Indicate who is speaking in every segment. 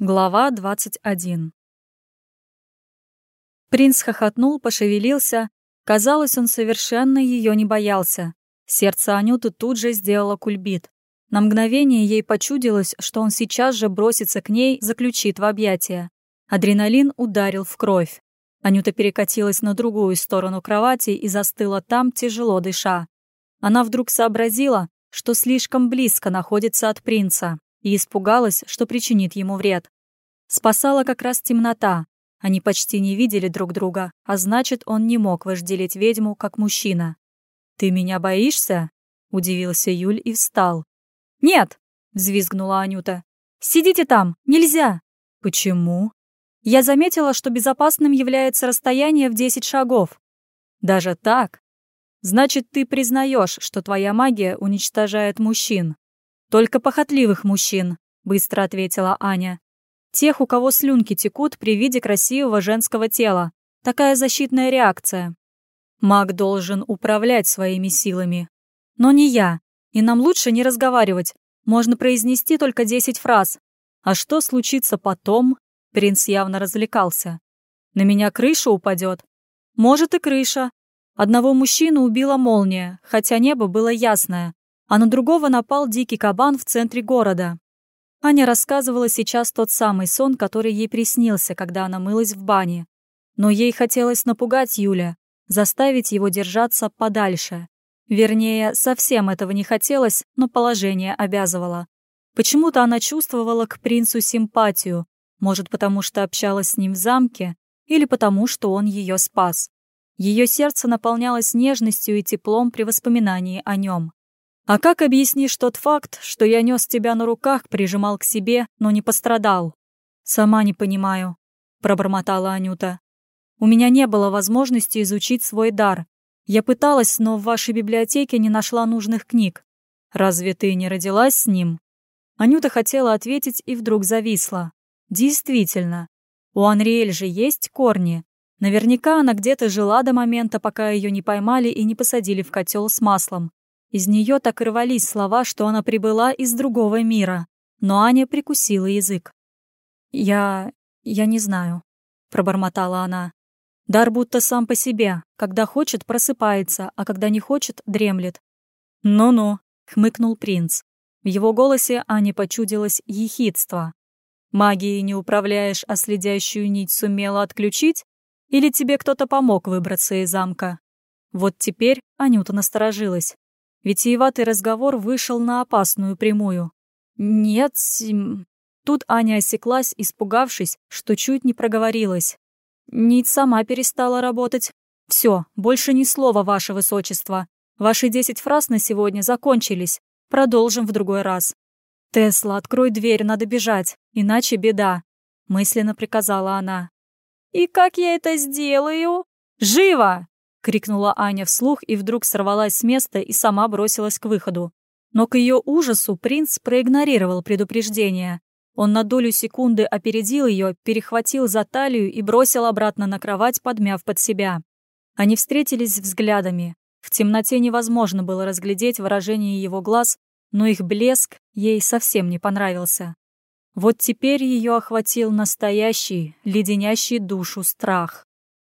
Speaker 1: Глава 21 Принц хохотнул, пошевелился. Казалось, он совершенно ее не боялся. Сердце Анюты тут же сделало кульбит. На мгновение ей почудилось, что он сейчас же бросится к ней, заключит в объятия. Адреналин ударил в кровь. Анюта перекатилась на другую сторону кровати и застыла там, тяжело дыша. Она вдруг сообразила, что слишком близко находится от принца, и испугалась, что причинит ему вред. Спасала как раз темнота. Они почти не видели друг друга, а значит, он не мог вожделеть ведьму, как мужчина. «Ты меня боишься?» — удивился Юль и встал. «Нет!» — взвизгнула Анюта. «Сидите там! Нельзя!» «Почему?» Я заметила, что безопасным является расстояние в 10 шагов. Даже так? Значит, ты признаешь, что твоя магия уничтожает мужчин. Только похотливых мужчин, быстро ответила Аня. Тех, у кого слюнки текут при виде красивого женского тела. Такая защитная реакция. Маг должен управлять своими силами. Но не я. И нам лучше не разговаривать. Можно произнести только 10 фраз. А что случится потом? Принц явно развлекался. На меня крыша упадет. Может и крыша, Одного мужчину убила молния, хотя небо было ясное, а на другого напал дикий кабан в центре города. Аня рассказывала сейчас тот самый сон, который ей приснился, когда она мылась в бане. Но ей хотелось напугать Юля, заставить его держаться подальше. Вернее, совсем этого не хотелось, но положение обязывало. Почему-то она чувствовала к принцу симпатию, может, потому что общалась с ним в замке, или потому что он ее спас. Ее сердце наполнялось нежностью и теплом при воспоминании о нем. «А как объяснишь тот факт, что я нес тебя на руках, прижимал к себе, но не пострадал?» «Сама не понимаю», — пробормотала Анюта. «У меня не было возможности изучить свой дар. Я пыталась, но в вашей библиотеке не нашла нужных книг. Разве ты не родилась с ним?» Анюта хотела ответить и вдруг зависла. «Действительно, у Анриэль же есть корни, Наверняка она где-то жила до момента, пока ее не поймали и не посадили в котел с маслом. Из нее так рвались слова, что она прибыла из другого мира. Но Аня прикусила язык. «Я... я не знаю», — пробормотала она. Дар будто сам по себе. Когда хочет, просыпается, а когда не хочет, дремлет. «Ну-ну», — хмыкнул принц. В его голосе Ане почудилось ехидство. «Магией не управляешь, а следящую нить сумела отключить? Или тебе кто-то помог выбраться из замка? Вот теперь Анюта насторожилась. Витиеватый разговор вышел на опасную прямую. «Нет...» Тут Аня осеклась, испугавшись, что чуть не проговорилась. Нить сама перестала работать. Все, больше ни слова, ваше высочество. Ваши десять фраз на сегодня закончились. Продолжим в другой раз. «Тесла, открой дверь, надо бежать, иначе беда», — мысленно приказала она. «И как я это сделаю?» «Живо!» — крикнула Аня вслух и вдруг сорвалась с места и сама бросилась к выходу. Но к ее ужасу принц проигнорировал предупреждение. Он на долю секунды опередил ее, перехватил за талию и бросил обратно на кровать, подмяв под себя. Они встретились взглядами. В темноте невозможно было разглядеть выражение его глаз, но их блеск ей совсем не понравился. Вот теперь ее охватил настоящий, леденящий душу страх.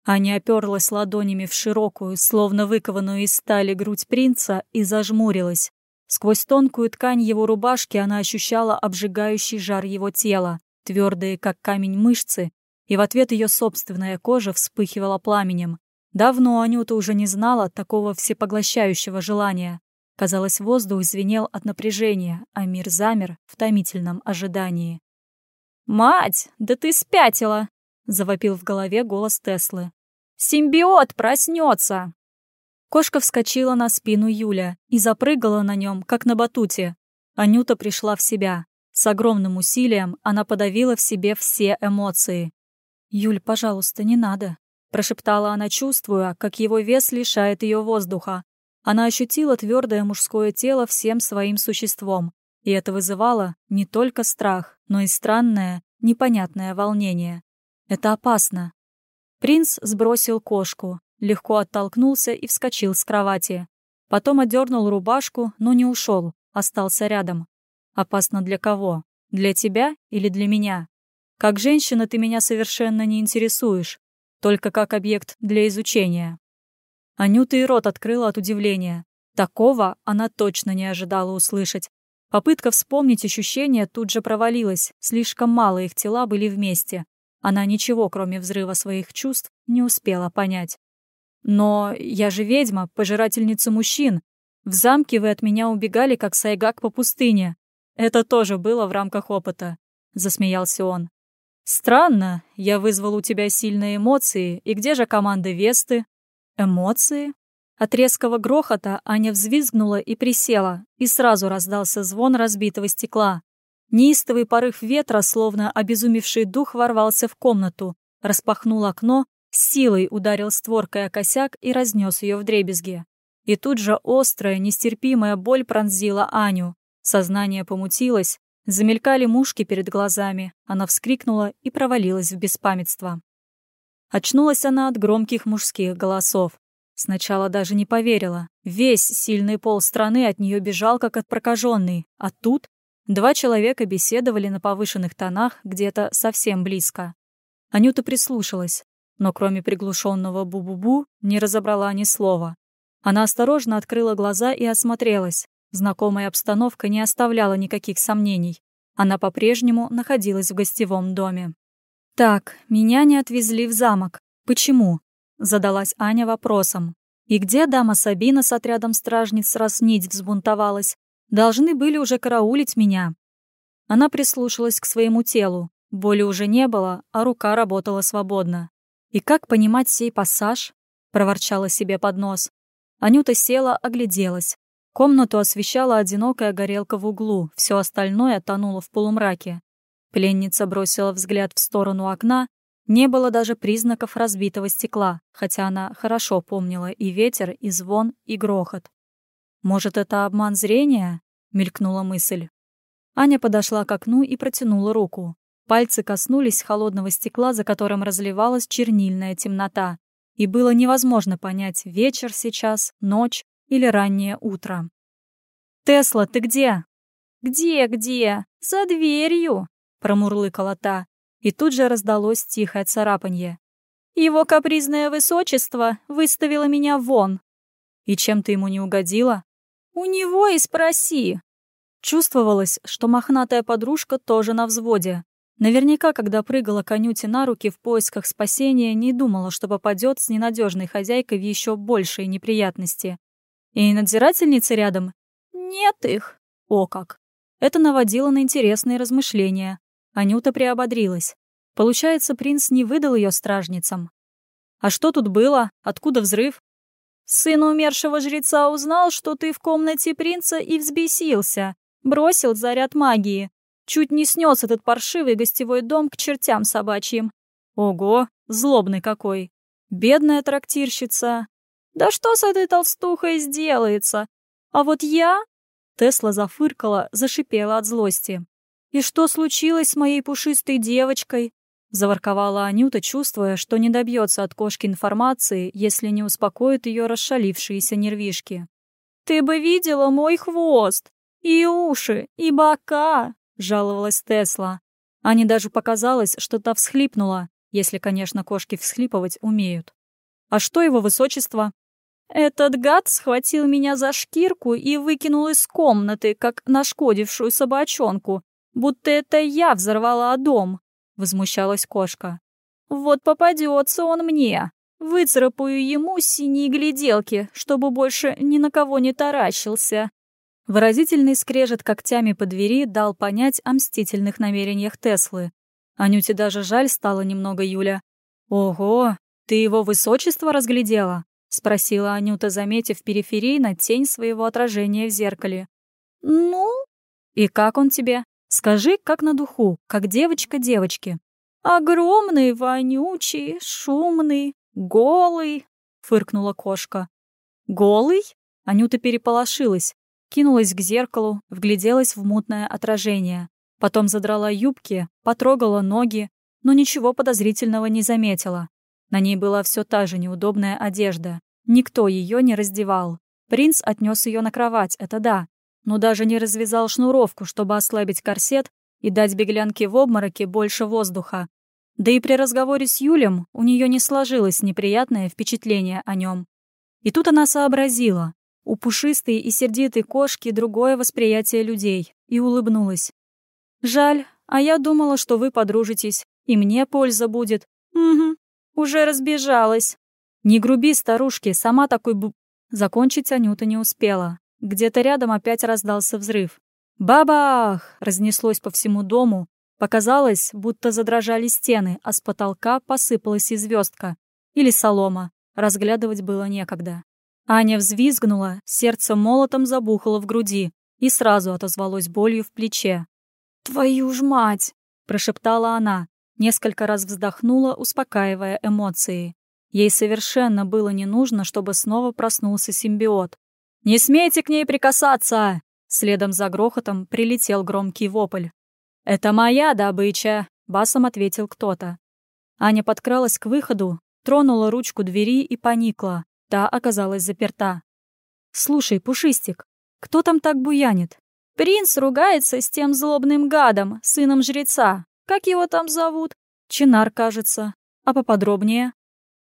Speaker 1: Аня оперлась ладонями в широкую, словно выкованную из стали грудь принца, и зажмурилась. Сквозь тонкую ткань его рубашки она ощущала обжигающий жар его тела, твердые, как камень мышцы, и в ответ ее собственная кожа вспыхивала пламенем. Давно Анюта уже не знала такого всепоглощающего желания. Казалось, воздух звенел от напряжения, а мир замер в томительном ожидании. «Мать, да ты спятила!» — завопил в голове голос Теслы. «Симбиот проснется!» Кошка вскочила на спину Юля и запрыгала на нем, как на батуте. Анюта пришла в себя. С огромным усилием она подавила в себе все эмоции. «Юль, пожалуйста, не надо», — прошептала она, чувствуя, как его вес лишает ее воздуха, она ощутила твердое мужское тело всем своим существом, и это вызывало не только страх, но и странное, непонятное волнение. Это опасно. Принц сбросил кошку, легко оттолкнулся и вскочил с кровати. Потом одернул рубашку, но не ушел, остался рядом. Опасно для кого? Для тебя или для меня? Как женщина ты меня совершенно не интересуешь, только как объект для изучения». Анюта и рот открыла от удивления. Такого она точно не ожидала услышать. Попытка вспомнить ощущения тут же провалилась, слишком мало их тела были вместе. Она ничего, кроме взрыва своих чувств, не успела понять. «Но я же ведьма, пожирательница мужчин. В замке вы от меня убегали, как сайгак по пустыне. Это тоже было в рамках опыта», — засмеялся он. «Странно, я вызвал у тебя сильные эмоции, и где же команда Весты?» «Эмоции?» От резкого грохота Аня взвизгнула и присела, и сразу раздался звон разбитого стекла. Неистовый порыв ветра, словно обезумевший дух, ворвался в комнату, распахнул окно, силой ударил створкой о косяк и разнес ее вдребезги. И тут же острая, нестерпимая боль пронзила Аню. Сознание помутилось, замелькали мушки перед глазами, она вскрикнула и провалилась в беспамятство. Очнулась она от громких мужских голосов. Сначала даже не поверила. Весь сильный пол страны от нее бежал, как от прокаженной. А тут два человека беседовали на повышенных тонах где-то совсем близко. Анюта прислушалась, но кроме приглушенного бу-бу-бу не разобрала ни слова. Она осторожно открыла глаза и осмотрелась. Знакомая обстановка не оставляла никаких сомнений. Она по-прежнему находилась в гостевом доме. «Так, меня не отвезли в замок. Почему?» Задалась Аня вопросом. И где дама Сабина с отрядом стражниц, раз нить взбунтовалась? Должны были уже караулить меня. Она прислушалась к своему телу. Боли уже не было, а рука работала свободно. «И как понимать сей пассаж?» — проворчала себе под нос. Анюта села, огляделась. Комнату освещала одинокая горелка в углу, все остальное тонуло в полумраке. Пленница бросила взгляд в сторону окна не было даже признаков разбитого стекла, хотя она хорошо помнила и ветер, и звон, и грохот. «Может, это обман зрения?» — мелькнула мысль. Аня подошла к окну и протянула руку. Пальцы коснулись холодного стекла, за которым разливалась чернильная темнота. И было невозможно понять, вечер сейчас, ночь или раннее утро. «Тесла, ты где?» «Где, где? За дверью!» — промурлыкала та и тут же раздалось тихое царапанье. «Его капризное высочество выставило меня вон». «И чем ты ему не угодила?» «У него и спроси». Чувствовалось, что мохнатая подружка тоже на взводе. Наверняка, когда прыгала конюте на руки в поисках спасения, не думала, что попадет с ненадежной хозяйкой в еще большие неприятности. И надзирательница рядом? Нет их. О как. Это наводило на интересные размышления. Анюта приободрилась. Получается, принц не выдал ее стражницам. А что тут было? Откуда взрыв? Сын умершего жреца узнал, что ты в комнате принца и взбесился. Бросил заряд магии. Чуть не снес этот паршивый гостевой дом к чертям собачьим. Ого, злобный какой. Бедная трактирщица. Да что с этой толстухой сделается? А вот я... Тесла зафыркала, зашипела от злости. «И что случилось с моей пушистой девочкой?» — заворковала Анюта, чувствуя, что не добьется от кошки информации, если не успокоит ее расшалившиеся нервишки. «Ты бы видела мой хвост! И уши, и бока!» — жаловалась Тесла. Ане даже показалось, что та всхлипнула, если, конечно, кошки всхлипывать умеют. «А что его высочество?» «Этот гад схватил меня за шкирку и выкинул из комнаты, как нашкодившую собачонку, будто это я взорвала дом», — возмущалась кошка. «Вот попадется он мне. Выцарапаю ему синие гляделки, чтобы больше ни на кого не таращился». Выразительный скрежет когтями по двери дал понять о мстительных намерениях Теслы. Анюте даже жаль стало немного Юля. «Ого, ты его высочество разглядела?» — спросила Анюта, заметив периферийно тень своего отражения в зеркале. «Ну?» «И как он тебе?» Скажи, как на духу, как девочка девочки. Огромный, вонючий, шумный, голый, фыркнула кошка. Голый? Анюта переполошилась, кинулась к зеркалу, вгляделась в мутное отражение. Потом задрала юбки, потрогала ноги, но ничего подозрительного не заметила. На ней была все та же неудобная одежда. Никто ее не раздевал. Принц отнес ее на кровать, это да, но даже не развязал шнуровку, чтобы ослабить корсет, и дать беглянке в обмороке больше воздуха. Да и при разговоре с Юлем у нее не сложилось неприятное впечатление о нем. И тут она сообразила. У пушистой и сердитой кошки другое восприятие людей, и улыбнулась. «Жаль, а я думала, что вы подружитесь, и мне польза будет. Угу, уже разбежалась». «Не груби, старушки, сама такой бу...» Закончить Анюта не успела. Где-то рядом опять раздался взрыв. «Бабах!» — разнеслось по всему дому, Показалось, будто задрожали стены, а с потолка посыпалась и звездка. Или солома. Разглядывать было некогда. Аня взвизгнула, сердце молотом забухало в груди и сразу отозвалось болью в плече. «Твою ж мать!» — прошептала она, несколько раз вздохнула, успокаивая эмоции. Ей совершенно было не нужно, чтобы снова проснулся симбиот. «Не смейте к ней прикасаться!» Следом за грохотом прилетел громкий вопль. «Это моя добыча», — басом ответил кто-то. Аня подкралась к выходу, тронула ручку двери и поникла. Та оказалась заперта. «Слушай, Пушистик, кто там так буянит?» «Принц ругается с тем злобным гадом, сыном жреца. Как его там зовут?» «Чинар, кажется. А поподробнее?»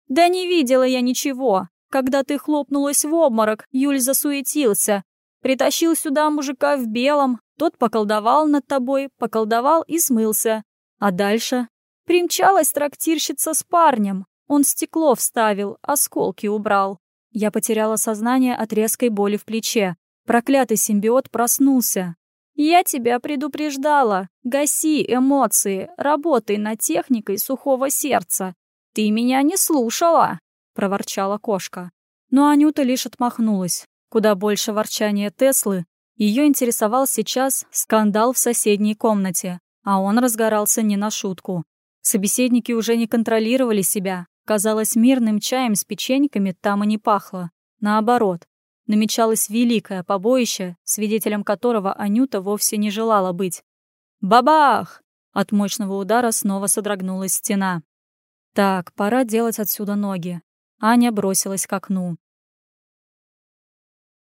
Speaker 1: «Да не видела я ничего. Когда ты хлопнулась в обморок, Юль засуетился. Притащил сюда мужика в белом, тот поколдовал над тобой, поколдовал и смылся. А дальше? Примчалась трактирщица с парнем. Он стекло вставил, осколки убрал. Я потеряла сознание от резкой боли в плече. Проклятый симбиот проснулся. «Я тебя предупреждала. Гаси эмоции, работай над техникой сухого сердца. Ты меня не слушала!» — проворчала кошка. Но Анюта лишь отмахнулась. Куда больше ворчания Теслы, ее интересовал сейчас скандал в соседней комнате, а он разгорался не на шутку. Собеседники уже не контролировали себя. Казалось, мирным чаем с печеньками там и не пахло. Наоборот, намечалось великое побоище, свидетелем которого Анюта вовсе не желала быть. «Бабах!» От мощного удара снова содрогнулась стена. «Так, пора делать отсюда ноги». Аня бросилась к окну.